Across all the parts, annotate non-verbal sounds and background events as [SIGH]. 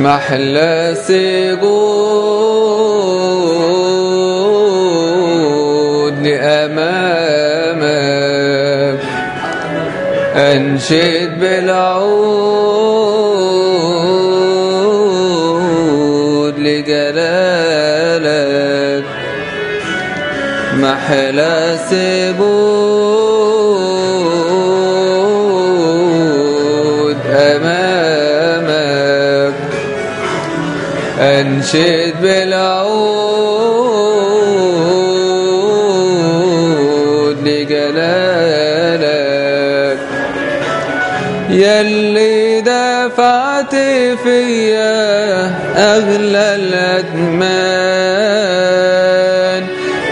محلى سجود لأمامك أنشد بالعود لجلالك. محلى سجود أنشد بالعود لجلالك. يلي دفعت فيا أغلى الأدمان.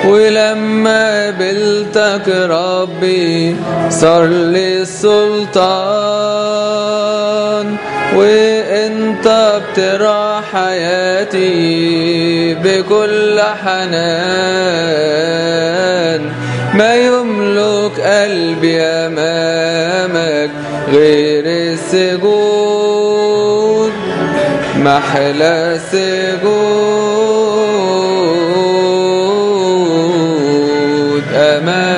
ولما قبلتك ربي صار لي السلطان. وانت بترعى حياتي بكل حنان. ما يملك قلبي أمامك غير السجود. محلى سجود أمامك.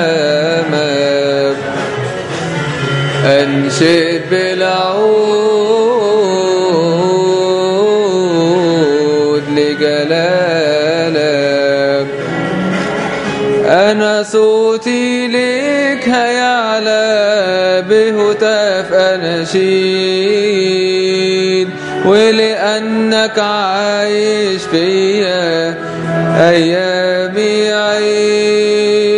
انشد بالعود. صوتي ليك هيعلى بهتاف اناشيد ولأنك عايش فيا أيامي عيد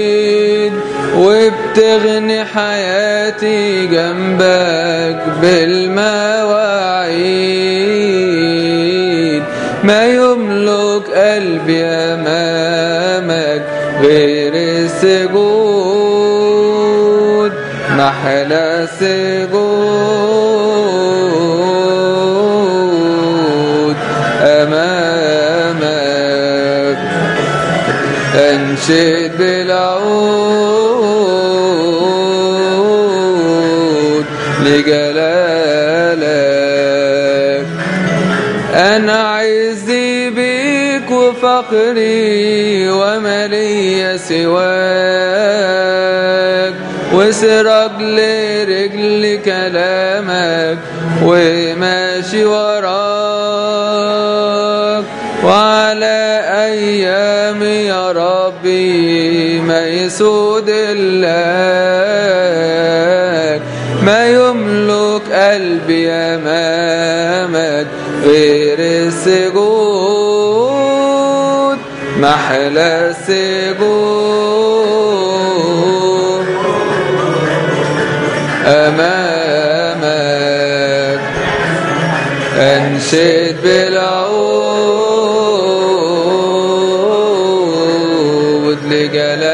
وبتغني حياتي جنبك بالمواعيد ما يملك قلبي أمامك غير سجود أمامك وسرج لرجل كلامك وماشي وراك وعلى أيام يا ربي ما يسود لك ما يملك قلبي أمامك غير السجود محلى السجود. أنشد بالعود لجلالك.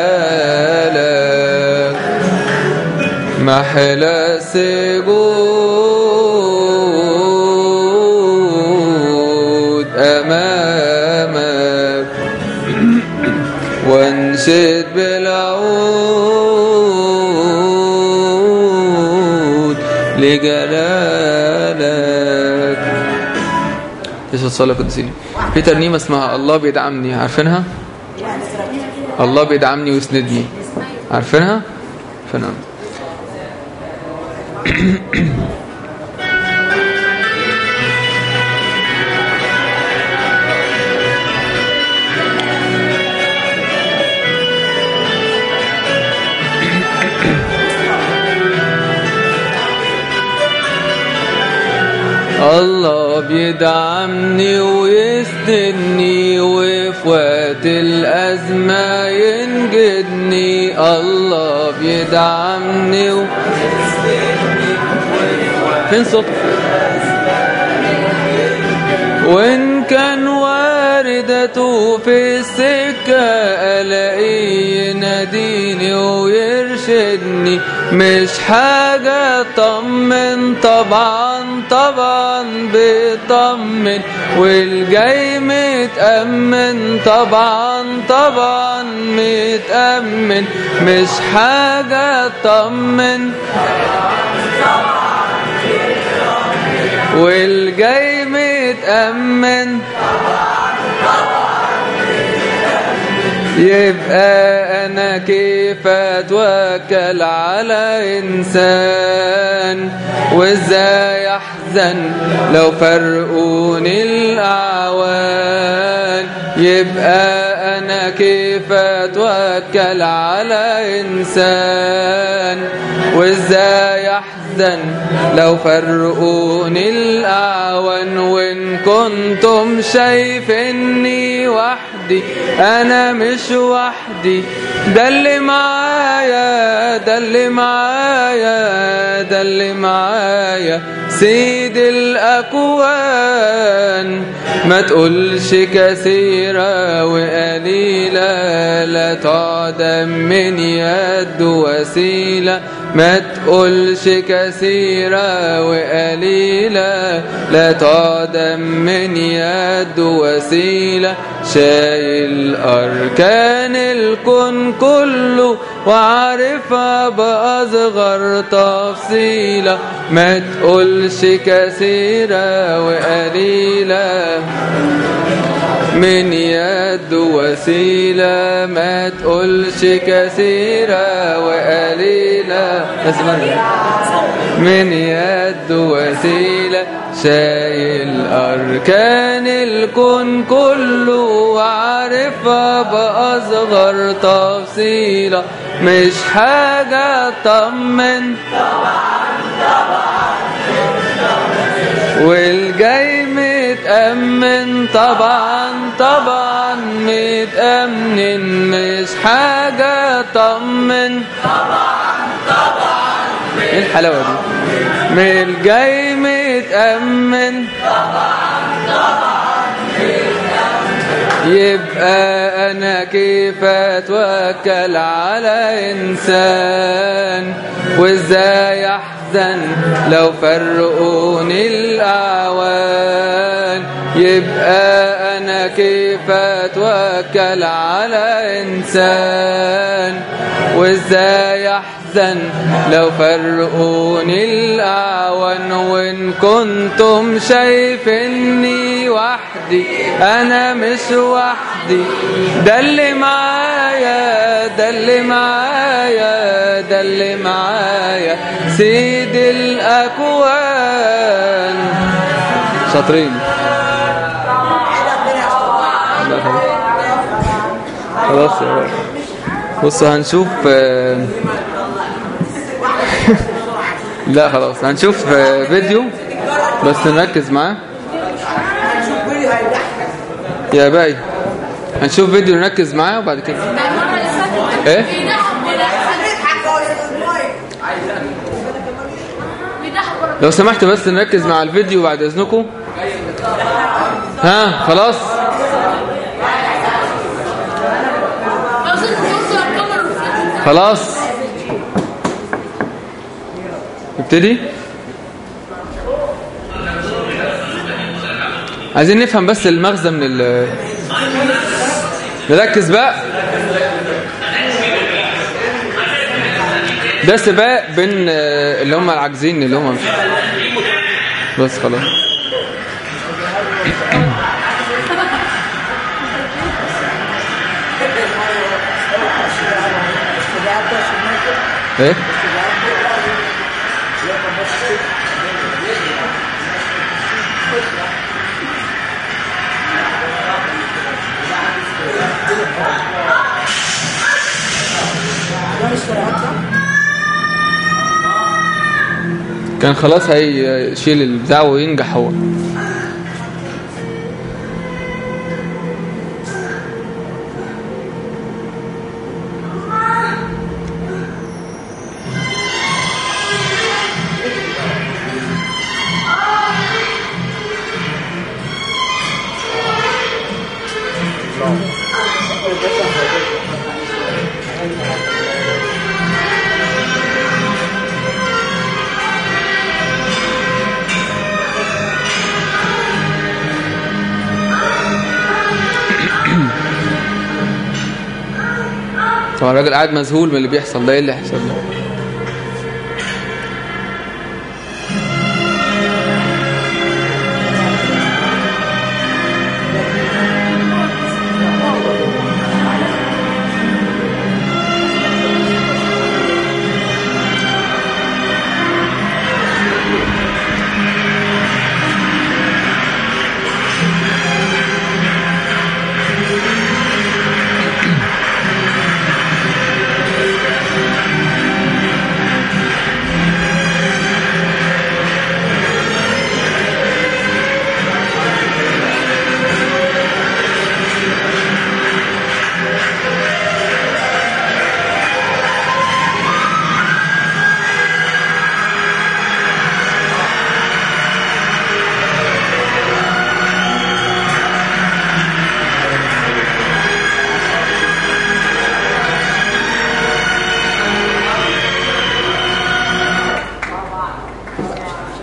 محلى سجود أمامك. وانشد بالعود لجلالك. يسوع الصلاة القدسية في ترنيمة اسمها الله بيدعمني عارفينها؟ الله بيدعمني ويسندني عارفينها؟ فنعم [CLEARS THROAT] الله بيدعمني ويسندني وفي وقت الأزمة ينجدني الله بيدعمني و... فين صوتك؟ وإن كان واردته في السكة ألاقيه يناديني ويرشدني مش حاجة طمن طبعا طبعا بيطمن والجاي متأمن. طبعا طبعا متأمن مش حاجة طمن والجاي متأمن متأمن. يبقى أنا كيف أتوكل على إنسان؟ وإزاي أحزن لو فرقوني الأعوان؟ يبقى أنا كيف أتوكل على إنسان؟ وإزاي أحزن لو فرقوني الأعوان؟ وإن كنتم شايفيني وحدي أنا مش وحدي ده اللي معايا ده اللي معايا ده اللي معايا. سيد الأكوان ما تقولش كثيرة وقليلة لا تعدم من يد وسيلة. ما تقولش كثيرة وقليلة لا تعدم من يد وسيلة. شايل أركان الكون كله وعارفها بأصغر تفصيلة ما تقولش كثيرة وقليلة من يد وسيلة. ما تقولش كثيرة وقليلة من يد وسيلة شايل أركان الكون كله وعارفها بأصغر تفصيلة. مش حاجة طمن. والجاي متأمن. طبعا طبعا متأمن. مش حاجة طمن. إيه؟ الحلاوة دي. من الجاي متأمن. يبقى أنا كيف أتوكل على إنسان؟ وإزاي أحزن لو فرقوني الأعوان؟ يبقى أنا كيف أتوكل على إنسان؟ وإزاي أحزن لو فرقوني الأعوان وإن كنتم شايفيني وحدي أنا مش وحدي. ده اللي معايا ده اللي معايا ده اللي معايا. سيد الأكوان. شاطرين. خلاص يا بصوا هنشوف [LAUGHS] لا خلاص هنشوف فيديو بس نركز معاه. يا باي هنشوف فيديو نركز معاه وبعد كده. إيه؟ لو سمحت بس نركز مع الفيديو بعد إذنكم. ها خلاص. خلاص. نبتدي عايزين نفهم بس المغزى من ال نركز بقى. ده سباق بين اللي هم العاجزين اللي هم مش بس خلاص. إيه؟ كان خلاص هيشيل البتاع وينجح هو. طبعا الراجل قاعد مذهول من اللي بيحصل ده إيه اللي هيحصل ده؟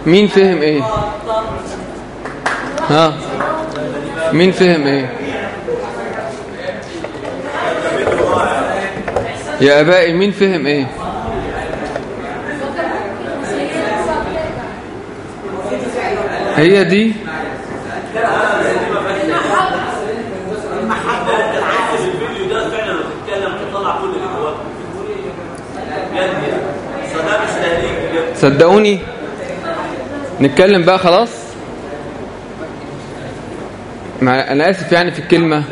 مين فهم إيه؟ ها؟ مين فهم إيه؟ يا أبائي مين فهم إيه؟ هي دي؟ صدقوني نتكلم بقى خلاص؟ مع أنا آسف يعني في الكلمة.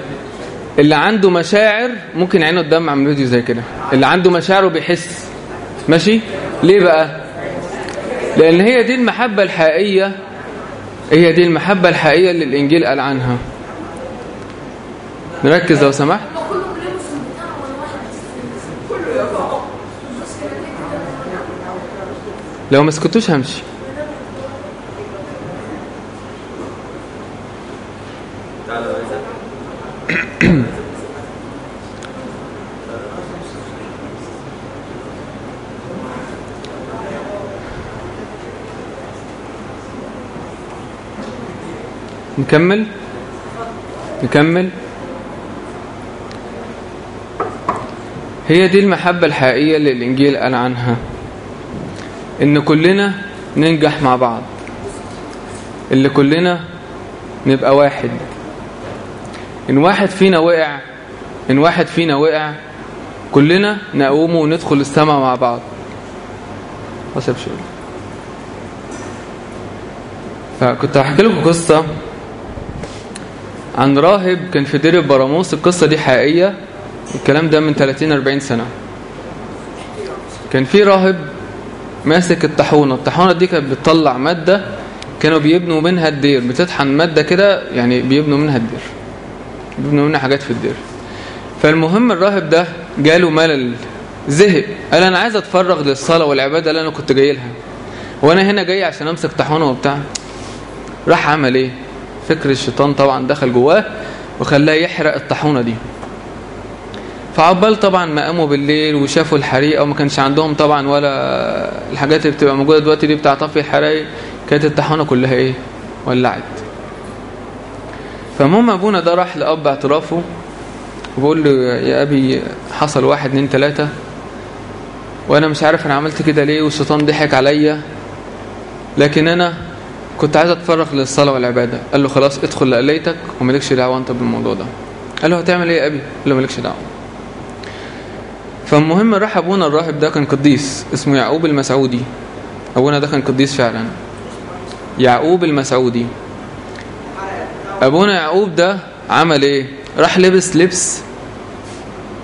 اللي عنده مشاعر ممكن عينه تدمع من فيديو زي كده. اللي عنده مشاعر وبيحس ماشي؟ ليه بقى؟ لأن هي دي المحبة الحقيقية. هي دي المحبة الحقيقية اللي الإنجيل قال عنها. نركز لو سمحت. لو ما سكتوش همشي. نكمل؟ نكمل؟ هي دي المحبة الحقيقية اللي الإنجيل قال عنها إن كلنا ننجح مع بعض اللي كلنا نبقى واحد. إن واحد فينا وقع إن واحد فينا وقع كلنا نقوم وندخل السماء مع بعض. وسب شغل فكنت هحكي لكم قصة عن راهب كان في دير براموس. القصة دي حقيقية. الكلام ده من 30-40 سنة. كان في راهب ماسك الطاحونة. الطاحونة دي كانت بتطلع مادة كانوا بيبنوا منها الدير. بتطحن مادة كده يعني بيبنوا منها الدير. بيبنوا حاجات في الدير. فالمهم الراهب ده جاله ملل زهق قال أنا عايز أتفرغ للصلاة والعبادة اللي أنا كنت جاي لها. وأنا هنا جاي عشان أمسك طاحونة وبتاع. راح عمل إيه؟ فكر الشيطان طبعا دخل جواه وخلاه يحرق الطاحونة دي. فعبال طبعا ما قاموا بالليل وشافوا الحريقة وما كانش عندهم طبعا ولا الحاجات اللي بتبقى موجودة دلوقتي دي بتاع طفي الحرايق كانت الطاحونه كلها إيه؟ ولعت. فالمهم أبونا ده راح لأب اعترافه وبقول له يا أبي حصل واحد اتنين تلاتة وأنا مش عارف أنا عملت كده ليه والشيطان ضحك عليا لكن أنا كنت عايز أتفرغ للصلاة والعبادة. قال له خلاص ادخل لقليتك ومالكش دعوة أنت بالموضوع ده. قال له هتعمل إيه يا أبي؟ قال له مالكش دعوة. فالمهم راح أبونا الراهب ده كان قديس اسمه يعقوب المسعودي. أبونا ده كان قديس فعلا. يعقوب المسعودي. أبونا يعقوب ده عمل إيه؟ راح لبس لبس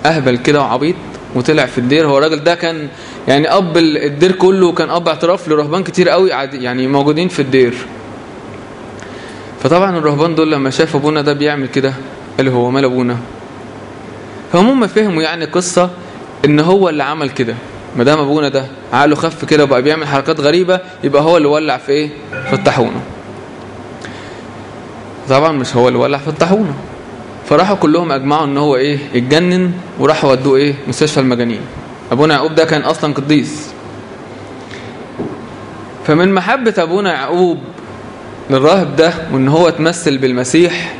أهبل كده وعبيط وطلع في الدير. هو الراجل ده كان يعني أب الدير كله كان أب اعتراف لرهبان كتير قوي يعني موجودين في الدير. فطبعا الرهبان دول لما شافوا أبونا ده بيعمل كده قالوا هو مال أبونا؟ فهم فهموا يعني قصة إن هو اللي عمل كده. ما دام أبونا ده عقله خف كده وبقى بيعمل حركات غريبة يبقى هو اللي ولع في إيه؟ في طبعا مش هو اللي ولع في الطاحونة. فراحوا كلهم أجمعوا إن هو إيه اتجنن وراحوا ودوه إيه مستشفى المجانين. ابونا يعقوب ده كان أصلا قديس. فمن محبة ابونا يعقوب للراهب ده وإن هو اتمثل بالمسيح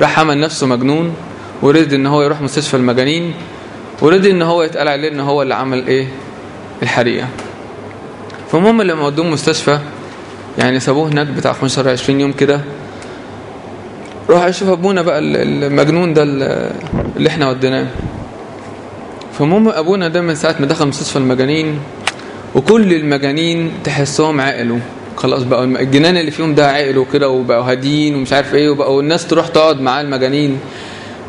راح عمل نفسه مجنون ورد إن هو يروح مستشفى المجانين ورضي إن هو يتقال عليه إن هو اللي عمل إيه الحريقه فالمهم لما ودوه مستشفى يعني سابوه هناك بتاع 15 20 يوم كده روح يشوف ابونا بقى المجنون ده اللي إحنا وديناه. فالمهم ابونا ده من ساعة ما دخل مستشفى المجانين وكل المجانين تحسهم عقلوا خلاص بقوا الجنان اللي فيهم ده عقلوا كده وبقوا هاديين ومش عارف إيه وبقوا الناس تروح تقعد معاه المجانين.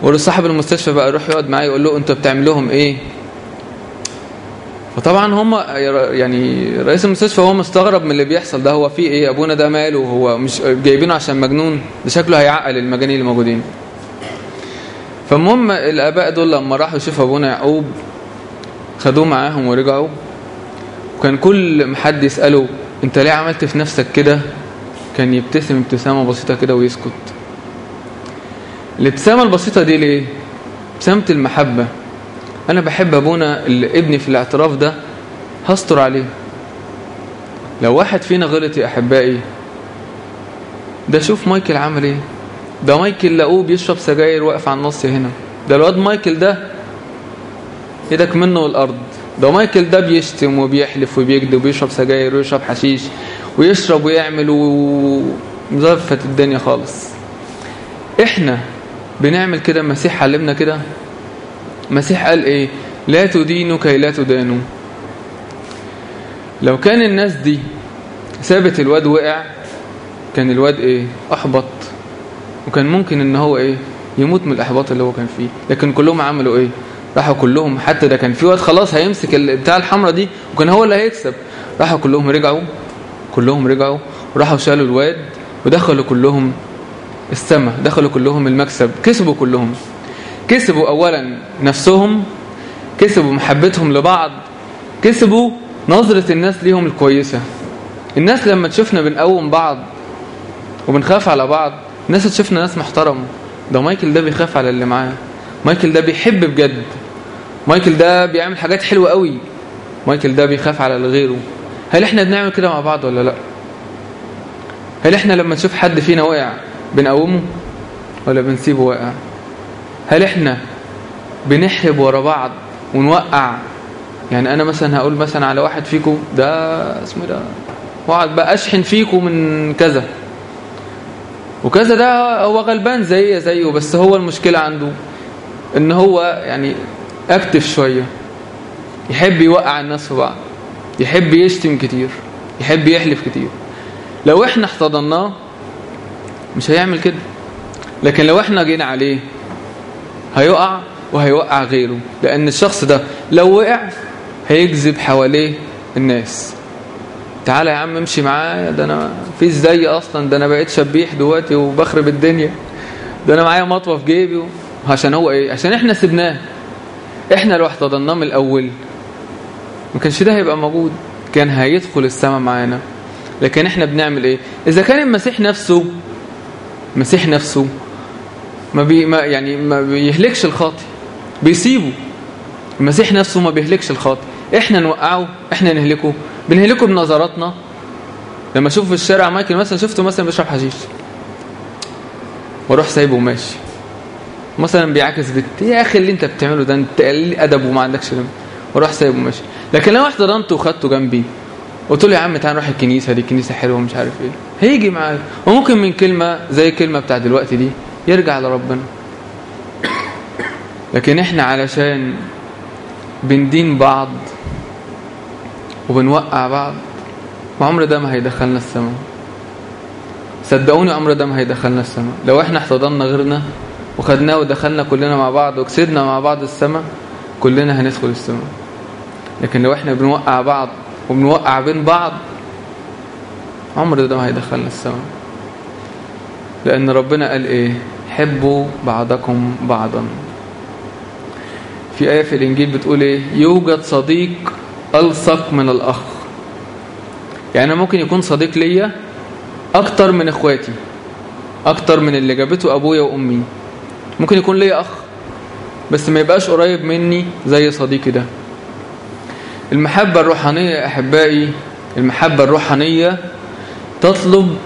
وصاحب المستشفى بقى يروح يقعد معاه يقول له أنتوا بتعمل لهم إيه؟ فطبعا هم يعني رئيس المستشفى هو مستغرب من اللي بيحصل ده. هو في إيه؟ أبونا ده ماله؟ هو مش جايبينه عشان مجنون؟ ده شكله هيعقل المجانين اللي موجودين. فالمهم الآباء دول لما راحوا يشوفوا أبونا يعقوب خدوه معاهم ورجعوا. وكان كل حد يسأله أنت ليه عملت في نفسك كده؟ كان يبتسم ابتسامة بسيطة كده ويسكت. الابتسامة البسيطة دي ليه؟ ابتسامة المحبة. أنا بحب اللي ابني في الاعتراف ده هستر عليه. لو واحد فينا غلط يا أحبائي ده شوف مايكل عمل إيه. ده مايكل لقوه بيشرب سجاير واقف على النص هنا. ده الواد مايكل ده إيدك منه والأرض. ده مايكل ده بيشتم وبيحلف وبيكذب وبيشرب سجاير ويشرب حشيش ويشرب ويعمل ومزفت الدنيا خالص. إحنا بنعمل كده المسيح علمنا كده؟ المسيح قال إيه؟ لا تدينوا كي لا تدانوا. لو كان الناس دي سابت الواد وقع كان الواد إيه؟ أحبط. وكان ممكن إن هو إيه؟ يموت من الإحباط اللي هو كان فيه. لكن كلهم عملوا إيه؟ راحوا كلهم حتى ده كان في واد خلاص هيمسك بتاع الحمرة دي وكان هو اللي هيكسب. راحوا كلهم رجعوا كلهم رجعوا وراحوا شالوا الواد ودخلوا كلهم السماء دخلوا كلهم المكسب كسبوا كلهم. كسبوا اولا نفسهم كسبوا محبتهم لبعض كسبوا نظرة الناس ليهم الكويسة. الناس لما تشوفنا بنقوم بعض وبنخاف على بعض الناس تشوفنا ناس محترمة. ده مايكل ده بيخاف على اللي معاه. مايكل ده بيحب بجد. مايكل ده بيعمل حاجات حلوة قوي. مايكل ده بيخاف على غيره. هل إحنا بنعمل كده مع بعض ولا لأ؟ هل إحنا لما نشوف حد فينا واقع بنقومه ولا بنسيبه واقع؟ هل إحنا بنحرب ورا بعض ونوقع؟ يعني أنا مثلا هقول مثلا على واحد فيكم ده اسمه ده واقعد بقى أشحن فيكم من كذا. وكذا ده هو غلبان زي زيه بس هو المشكلة عنده إن هو يعني أكتف شوية. يحب يوقع الناس في بعض يحب يشتم كتير يحب يحلف كتير. لو إحنا احتضناه مش هيعمل كده. لكن لو إحنا جينا عليه هيقع وهيوقع غيره لأن الشخص ده لو وقع هيجذب حواليه الناس. تعالى يا عم امشي معايا ده أنا في زي أصلا ده أنا بقيت شبيح دلوقتي وبخرب الدنيا. ده أنا معايا مطوة في جيبي عشان هو إيه؟ عشان إحنا سبناه. إحنا لو احتضناه من الأول ما كانش ده هيبقى موجود. كان هيدخل السماء معانا. لكن إحنا بنعمل إيه؟ إذا كان المسيح نفسه المسيح نفسه ما, بي ما يعني ما بيهلكش الخاطئ. بيسيبه. المسيح نفسه ما بيهلكش الخاطئ. إحنا نوقعه إحنا نهلكه. بنهلكه بنظراتنا. لما أشوف في الشارع مايكل مثلا شفته مثلا بيشرب حشيش. وأروح سايبه وماشي. مثلا بيعاكس بنت. يا أخي اللي أنت بتعمله ده أنت قليل ادب وما عندكش وأروح سايبه وماشي. لكن لو احتضنته وخدته جنبي قلت له يا عم تعال نروح الكنيسة دي كنيسة حلوة ومش عارف إيه. هيجي معايا. وممكن من كلمة زي الكلمة بتاع دلوقتي دي. يرجع لربنا. لكن إحنا علشان بندين بعض وبنوقع بعض وعمر ده ما هيدخلنا السماء. صدقوني عمر ده ما هيدخلنا السماء. لو إحنا احتضننا غيرنا وخدناه ودخلنا كلنا مع بعض وكسبنا مع بعض السماء كلنا هندخل السماء. لكن لو إحنا بنوقع بعض وبنوقع بين بعض عمر ده ما هيدخلنا السماء. لأن ربنا قال إيه؟ حبوا بعضكم بعضا. في آية في الإنجيل بتقول إيه؟ يوجد صديق ألصق من الأخ. يعني ممكن يكون صديق ليا أكتر من إخواتي أكتر من اللي جابته أبويا وأمي. ممكن يكون ليا أخ بس ما يبقاش قريب مني زي صديقي ده. المحبة الروحانية أحبائي المحبة الروحانية تطلب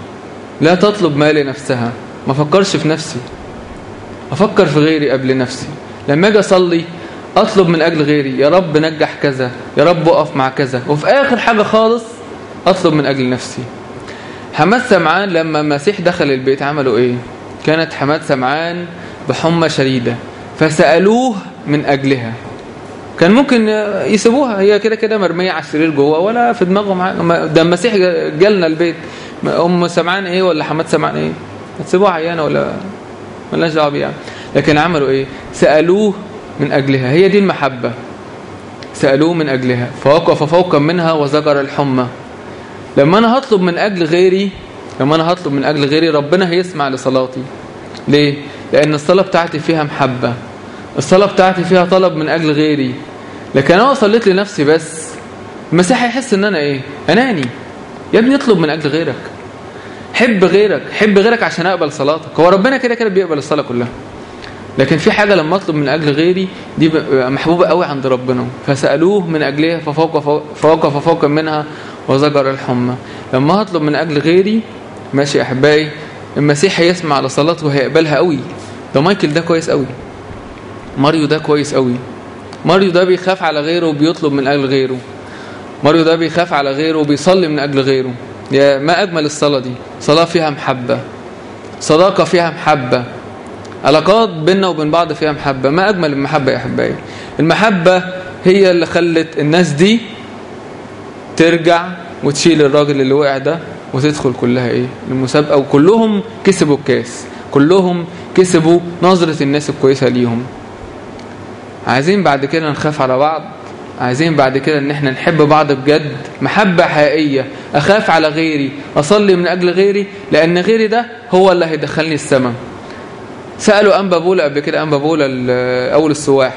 لا تطلب ما لنفسها ما فكرش في نفسي. أفكر في غيري قبل نفسي. لما أجي أصلي أطلب من أجل غيري يا رب نجح كذا يا رب أقف مع كذا. وفي آخر حاجة خالص أطلب من أجل نفسي. حماد سمعان لما المسيح دخل البيت عملوا إيه؟ كانت حماد سمعان بحمى شديدة. فسألوه من أجلها. كان ممكن يسيبوها هي كده كده مرمية على السرير جوه ولا في دماغهم ده المسيح جالنا البيت. أم سمعان إيه ولا حماد سمعان إيه؟ هتسيبوها عيانة ولا مالناش دعوة بيها. لكن عملوا إيه؟ سألوه من أجلها. هي دي المحبة. سألوه من أجلها. فوقف فوقا منها وزجر الحمى. لما أنا هطلب من أجل غيري لما أنا هطلب من أجل غيري ربنا هيسمع لصلاتي. ليه؟ لأن الصلاة بتاعتي فيها محبة. الصلاة بتاعتي فيها طلب من أجل غيري. لكن أنا صليت لنفسي بس المسيح هيحس إن أنا إيه؟ أناني. يا ابني اطلب من أجل غيرك. حب غيرك حب غيرك عشان أقبل صلاتك. هو ربنا كده كده بيقبل الصلاة كلها. لكن في حاجة لما أطلب من أجل غيري دي محبوبة قوي عند ربنا. فسألوه من أجلها ففوق فوق ففوق منها وزجر الحمى. لما هطلب من أجل غيري ماشي يا أحبائي المسيح هيسمع على صلاته وهيقبلها قوي. ده مايكل ده كويس قوي. ماريو ده كويس قوي. ماريو ده بيخاف على غيره وبيطلب من أجل غيره. ماريو ده بيخاف على غيره وبيصلي من أجل غيره. يا ما أجمل الصلاة دي؟ صلاة فيها محبة. صداقة فيها محبة. علاقات بيننا وبين بعض فيها محبة. ما أجمل المحبة يا أحبائي. المحبة هي اللي خلت الناس دي ترجع وتشيل الراجل اللي وقع ده وتدخل كلها إيه؟ المسابقة. وكلهم كسبوا الكاس. كلهم كسبوا نظرة الناس الكويسة ليهم. عايزين بعد كده نخاف على بعض؟ عايزين بعد كده إن إحنا نحب بعض بجد محبة حقيقية أخاف على غيري أصلي من أجل غيري لأن غيري ده هو اللي هيدخلني السماء. سألوا أنبا بولا قبل كده أنبا بولا أول السواح.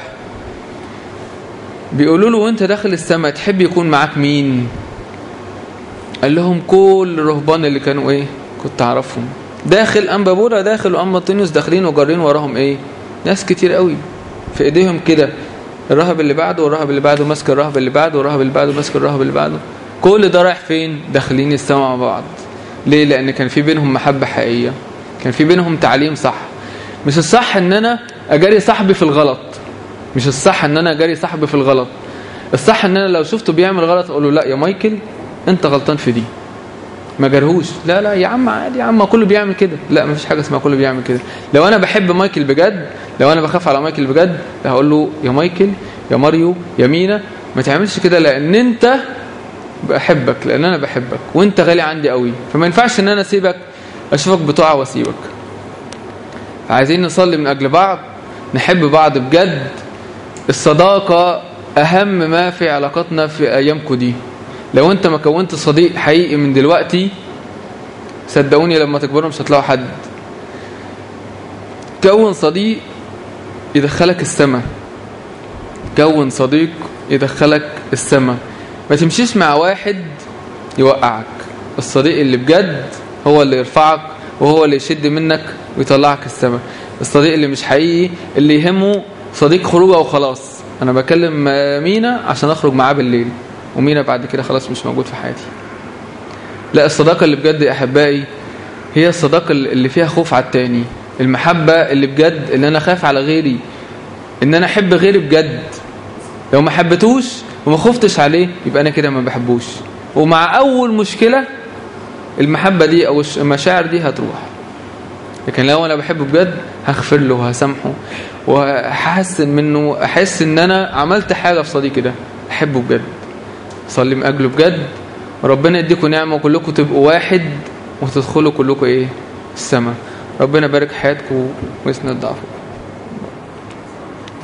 بيقولوا له وأنت داخل السماء تحب يكون معاك مين؟ قال لهم كل الرهبان اللي كانوا إيه؟ كنت أعرفهم. داخل أنبا بولا داخل وأنبا طينيوس داخلين وجارين وراهم إيه؟ ناس كتير قوي. في إيديهم كده. الراهب اللي بعده والراهب اللي بعده ماسك الراهب اللي بعده والراهب اللي بعده ماسك الراهب اللي بعده. كل ده رايح فين؟ داخلين السماء مع بعض. ليه؟ لأن كان في بينهم محبة حقيقية. كان في بينهم تعليم صح. مش الصح إن أنا أجاري صاحبي في الغلط. مش الصح إن أنا أجاري صاحبي في الغلط. الصح إن أنا لو شفته بيعمل غلط أقول له لا يا مايكل أنت غلطان في دي. ما جرهوش لا لا يا عم عادي يا عم كله بيعمل كده. لا مفيش حاجة اسمها كله بيعمل كده. لو أنا بحب مايكل بجد لو أنا بخاف على مايكل بجد هقول له يا مايكل يا ماريو يا مينا ما تعملش كده لأن أنت بحبك لأن أنا بحبك وأنت غالي عندي قوي فما ينفعش إن أنا أسيبك أشوفك بتقع وأسيبك. عايزين نصلي من أجل بعض؟ نحب بعض بجد؟ الصداقة أهم ما في علاقتنا في أيامكم دي لو أنت ما كونت صديق حقيقي من دلوقتي صدقوني لما تكبروا مش هتلاقوا حد. كون صديق يدخلك السماء كون صديق يدخلك السماء ما تمشيش مع واحد يوقعك. الصديق اللي بجد هو اللي يرفعك وهو اللي يشد منك ويطلعك السماء الصديق اللي مش حقيقي اللي يهمه صديق خروجه وخلاص. أنا بكلم مينا عشان أخرج معاه بالليل. ومينا بعد كده خلاص مش موجود في حياتي. لا الصداقة اللي بجد يا أحبائي هي الصداقة اللي فيها خوف على التاني. المحبة اللي بجد اللي أنا خاف على غيري إن أنا أحب غيري بجد. لو ما حبتوش وما خفتش عليه يبقى أنا كده ما بحبوش. ومع أول مشكلة المحبة دي أو المشاعر دي هتروح. لكن لو أنا بحبه بجد هغفر له وهسامحه وهحسن منه أحس إن أنا عملت حاجة في صديقي ده. أحبه بجد. صلي من أجله بجد. وربنا يديكم نعمة وكلكم تبقوا واحد وتدخلوا كلكم إيه؟ السماء ربنا يبارك حياتكم ويسند ضعفكم